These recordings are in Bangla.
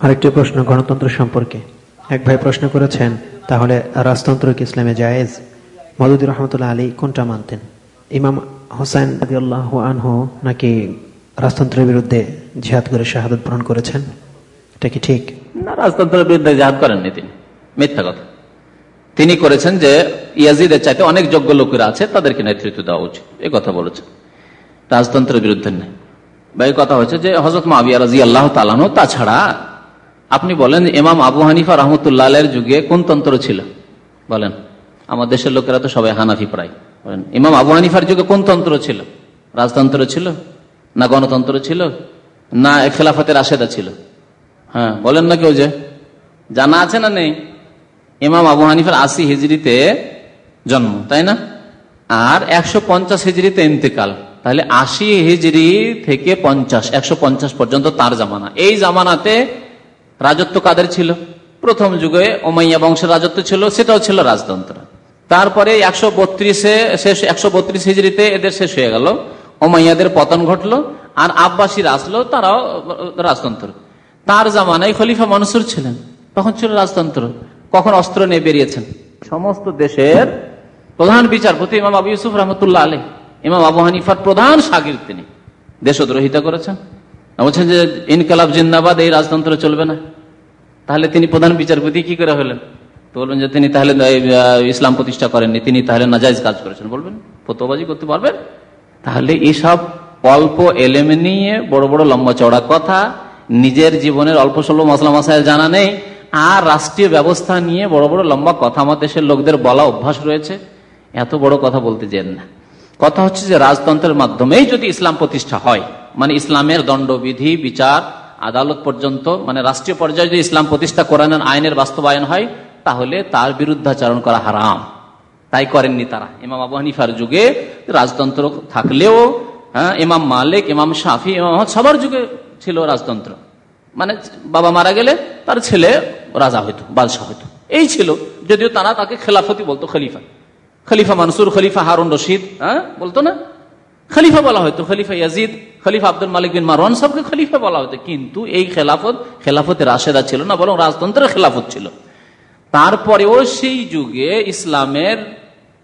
আরেকটি প্রশ্ন গণতন্ত্র সম্পর্কে। এক ভাই প্রশ্ন করেছেন, তাহলে রাজতন্ত্র কি ইসলামে জায়েজ? মদুদুর রহমতুল্লাহ আলী কোনটা মানতেন? ইমাম হোসেন আদিউল্লাহ আনহু নাকি রাজতন্ত্রের বিরুদ্ধে জিহাদ করে শাহাদত বরণ করেছেন? এটা কি ঠিক? না, রাজতন্ত্রের বিরুদ্ধে জাহাদ করেননি তিনি। মিথ্যা কথা। তিনি করেছেন যে ইয়াজিদের চাইতে অনেক যোগ্য লোকেরা আছে, তাদেরকে নেতৃত্ব দেওয়া উচিত। এই কথা বলেছেন। রাজতন্ত্রের বিরুদ্ধে নেই। বা এই কথা হচ্ছে যে হজরত মাবিয়া রাজি আল্লাহ তালানো তাছাড়া আপনি বলেন, ইমাম আবু হানিফা রহমতুল্লাহ এর যুগে কোন তন্ত্র ছিল? বলেন, আমার দেশের লোকেরা তো সবাই হানাফি প্রায়। বলেন, ইমাম আবু হানিফার যুগে কোন তন্ত্র ছিল? রাজতন্ত্র ছিল? না গণতন্ত্র ছিল? না খেলাফতের আশেদা ছিল? হ্যাঁ বলেন না কেউ যে। জানা আছে না নেই? ইমাম আবু হানিফার আশি হিজড়িতে জন্ম, তাই না? আর একশো পঞ্চাশ হিজড়িতে ইন্তেকাল। তাহলে আশি হিজড়ি থেকে পঞ্চাশ, একশো পঞ্চাশ পর্যন্ত তার জামানা। এই জামানাতে রাজত্ব কাদের ছিল? প্রথম যুগে ওমাইয়া বংশের রাজত্ব ছিল, সেটাও ছিল রাজতন্ত্র তারপরে একশো বত্রিশে শেষ, একশো বত্রিশ হিজড়িতে এদের শেষ হয়ে গেল। ওমাইয়াদের পতন ঘটলো, আর আব্বাসীর আসলো, তারাও রাজতন্ত্র। তার জামানায় খলিফা মনসুর ছিলেন, তখন ছিল রাজতন্ত্র, কখন অস্ত্র নিয়ে বেরিয়েছেন। সমস্ত দেশের প্রধান বিচারপতি ইমাম আবু ইউসুফ রহমতুল্লাহ আলী ইমাম আবু হানিফার প্রধান সাগির তিনি। দেশদ্রোহিতা করেছেন। বলছেন যে ইনকালাব জিন্দাবাদ, এই রাজতন্ত্র চলবে না। তাহলে তিনি প্রধান বিচারপতি কি করে হলেন? তো বলবেন যে তিনি তাহলে ইসলাম প্রতিষ্ঠা করেননি। তিনি তাহলে নাজাইজ কাজ করেছেন। বলবেন ফতোবাজি করতে পারবেন? তাহলে এইসব অল্প এলেমে নিয়ে বড় বড় লম্বা চড়া কথা নিজের জীবনের অল্প স্বল্প মশলা মশাইল জানা নেই। আর রাষ্ট্রীয় ব্যবস্থা নিয়ে বড় বড় লম্বা কথা আমার দেশের লোকদের বলা অভ্যাস রয়েছে। এত বড় কথা বলতে যেন না। কথা হচ্ছে যে রাজতন্ত্রের মাধ্যমেই যদি ইসলাম প্রতিষ্ঠা হয় মানে ইসলামের দণ্ডবিধি, বিচার, আদালত পর্যন্ত মানে রাষ্ট্রীয় পর্যায়ে যদি ইসলাম প্রতিষ্ঠা করানোর আইনের বাস্তবায়ন হয়, তাহলে তার বিরুদ্ধাচারণ করা হারাম। তাই করেননি তারা। ইমাম আবু হানিফার যুগে রাজতন্ত্র থাকলেও হ্যাঁ ইমাম মালিক, ইমাম শাফি, ইমাম সবার যুগে ছিল রাজতন্ত্র। মানে বাবা মারা গেলে তার ছেলে রাজা হইতো, বাদশাহ হইতো। এই ছিল। যদিও তারা তাকে খেলাফতি বলতো খলিফা। খলিফা মানসুর, খলিফা হারুন রশিদ হ্যাঁ বলতো না? খলিফা বলা হয়তো খলিফা ইয়াজিদ, খলিফা আব্দুল মালিক বিন মারওয়ান সবকে খলিফা বলা হতো কিন্তু এই খেলাফত খেলাফতের আশেদা ছিল না, বরং রাজতন্ত্রের খেলাফত ছিল। তারপরেও সেই যুগে ইসলামের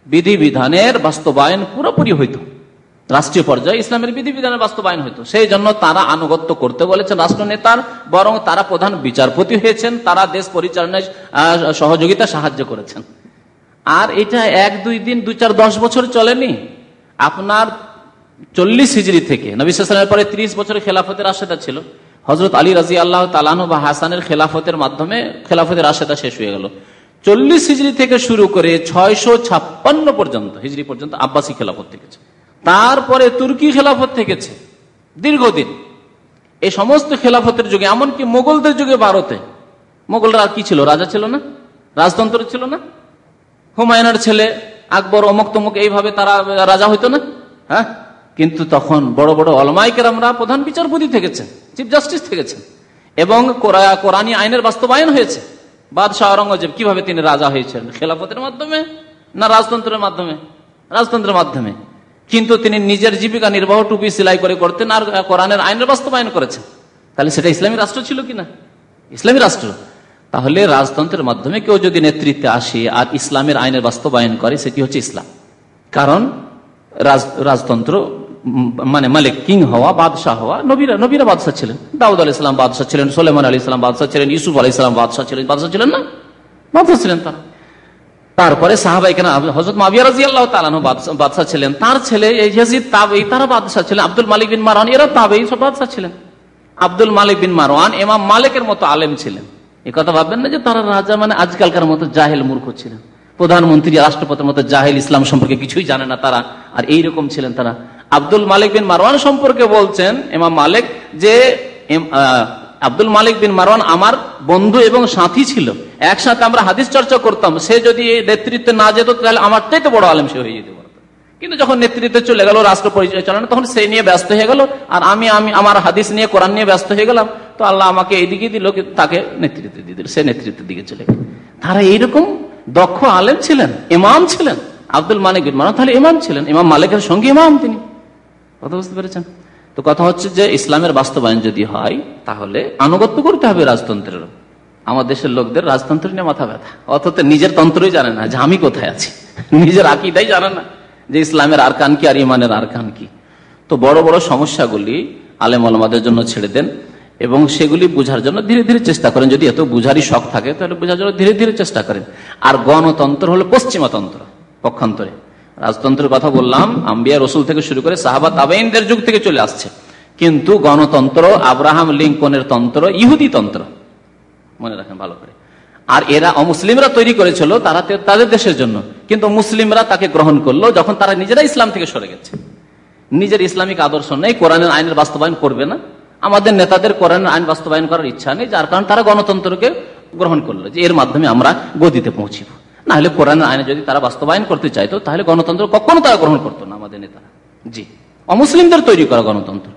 বিধিবিধানের বাস্তবায়ন পুরোপুরি হইতো। রাষ্ট্রীয় পর্যায়ে ইসলামের বিধিবিধানের বাস্তবায়ন হইতো। সেই জন্য তারা আনুগত্য করতে বলেছেন রাষ্ট্র নেতার বরং তারা প্রধান বিচারপতি হয়েছেন, তারা দেশ পরিচালনায় সহযোগিতা সাহায্য করেছেন। আর এটা এক দুই দিন, দু চার দশ বছর চলেনি। আপনার চল্লিশ হিজড়ি থেকে নবিসের পরে ত্রিশ বছরের খেলাফতের আশেদা ছিল। হজরত আলী রাজি আল্লাহ তালানু বা হাসানের খেলাফতের মাধ্যমে খেলাফতের আশেদা শেষ হয়ে গেল। চল্লিশ হিজড়ি থেকে শুরু করে ছয়শো ছাপ্পান্ন পর্যন্ত হিজড়ি পর্যন্ত আব্বাসী খেলাফত থেকেছে। তারপরে তুর্কি খেলাফত থেকেছে, দীর্ঘদিন। এই সমস্ত খেলাফতের যুগে, এমনকি মোগলদের যুগে ভারতে, মোগলরা কি ছিল? রাজা ছিল না? রাজতন্ত্র ছিল না? হুমায়ুনের ছেলে আকবর অমুক তমুক এইভাবে তারা রাজা হইতো না? হ্যাঁ? কিন্তু তখন বড় বড় অলমাইকেরামরা প্রধান বিচারপতি থেকেছেন চিফ জাস্টিস থেকেছেন, এবং কোরআনী আইনের বাস্তবায়ন হয়েছে। বাদশাহ আওরঙ্গজেব কীভাবে তিনি রাজা হয়েছেন খেলাফতের মাধ্যমে না রাজতন্ত্রের মাধ্যমে? রাজতন্ত্রের মাধ্যমে। কিন্তু তিনি নিজের জীবিকা নির্বাহ টুপি সেলাই করে করতেন আর কোরআনের আইনের বাস্তবায়ন করেছেন। তাহলে সেটা ইসলামী রাষ্ট্র ছিল কিনা ইসলামী রাষ্ট্র। তাহলে রাজতন্ত্রের মাধ্যমে কেউ যদি নেতৃত্বে আসে আর ইসলামের আইনের বাস্তবায়ন করে, সেটি হচ্ছে ইসলাম। কারণ রাজতন্ত্র মানে মালিক কিং হওয়া, বাদশাহ হওয়া, নবীরা নবীরা বাদশাহ ছিলেন। দাউদ আলি ইসলাম বাদশাহ ছিলেন সোলেমান আলী ইসলাম বাদশাহ ছিলেন, ইউসুফ আলী ইসলাম বাদশাহ ছিলেন বাদশাহ ছিলেন না? বাদশাহ ছিলেন তারা। তারপরে সাহাবাই কেন হজরত মাবিয়া রাজি আল্লাহ তালানো বাদশাহ ছিলেন। তার ছেলে তাবেই তারা বাদশাহ ছিলেন। আব্দুল মালিক বিন মারওয়ান, এরা তাবেই সব বাদশাহ ছিলেন। আব্দুল মালিক বিন মারওয়ান এমাম মালিকের মতো আলেম ছিলেন। এ কথা ভাববেন না যে তারা রাজা মানে আজকালকার মতো জাহেল মূর্খ ছিলেন। প্রধানমন্ত্রী, রাষ্ট্রপতির মতো জাহেল ইসলাম সম্পর্কে কিছুই জানে না তারা, আর এই রকম ছিলেন তারা। আব্দুল মালিক বিন মারওয়ান সম্পর্কে বলছেন এমাম মালিক, যে আব্দুল মালিক বিন মারওয়ান আমার বন্ধু এবং সাথী ছিল। একসাথে আমরা হাদিস চর্চা করতাম। সে যদি নেতৃত্বে না যেত, তাহলে আমার তো বড় আলেম সে হয়ে যেত কিন্তু যখন নেতৃত্বে চলে গেল, রাষ্ট্র পরিচালনা তখন সেই নিয়ে ব্যস্ত হয়ে গেল। আর আমি আমি, আমার হাদিস নিয়ে, কোরআন নিয়ে ব্যস্ত হয়ে গেলাম। তো আল্লাহ আমাকে এইদিকে দিল তাকে নেতৃত্ব দিয়ে দিল। সে নেতৃত্বের দিকে চলে গেল। তারা এইরকম দক্ষ আলেম ছিলেন, ইমাম ছিলেন। আব্দুল মালিক বিন মারওয়ান তাহলে ইমাম ছিলেন। ইমাম মালিকের সঙ্গে ইমাম তিনি। কথা বুঝতে পেরেছেন? তো কথা হচ্ছে যে ইসলামের বাস্তবায়ন যদি হয়, তাহলে আনুগত্য করতে হবে রাজতন্ত্রের আমার দেশের লোকদের রাজতন্ত্র নিয়ে মাথা ব্যথা। অথচ নিজের তন্ত্রই জানে না যে আমি কোথায় আছি। নিজের আকিদাই জানে না যে ইসলামের আর কান কি আর ইমানের আর কান কি। তো বড় বড় সমস্যাগুলি আলেম আলমাদের জন্য ছেড়ে দেন এবং সেগুলি বোঝার জন্য ধীরে ধীরে চেষ্টা করেন। যদি এত বুঝারই শখ থাকে, তাহলে বোঝার জন্য ধীরে ধীরে চেষ্টা করেন। আর গণতন্ত্র হলো পশ্চিমাতন্ত্র, পক্ষান্তরে। রাজতন্ত্রের কথা বললাম, আম্বিয়া রসুল থেকে শুরু করে সাহাবা তাবেইনদের যুগ থেকে চলে আসছে। কিন্তু গণতন্ত্র, আব্রাহাম লিঙ্কনের তন্ত্র, ইহুদি তন্ত্র, মনে রাখেন ভালো করে। আর এরা অমুসলিমরা তৈরি করেছিল তারা তাদের দেশের জন্য। কিন্তু মুসলিমরা তাকে গ্রহণ করল যখন তারা নিজেরা ইসলাম থেকে সরে গেছে। নিজের ইসলামিক আদর্শ নেই, কোরআনের আইনের বাস্তবায়ন করবে না। আমাদের নেতাদের কোরআনের আইন বাস্তবায়ন করার ইচ্ছা নেই, যার কারণে তারা গণতন্ত্রকে গ্রহণ করল যে এর মাধ্যমে আমরা গদিতে পৌঁছিব। না হলে কোরআনের আইনে যদি তারা বাস্তবায়ন করতে চাইতো, তাহলে গণতন্ত্র কখনো তারা গ্রহণ করতো না আমাদের নেতারা। জি। অমুসলিমদের তৈরি করা গণতন্ত্র।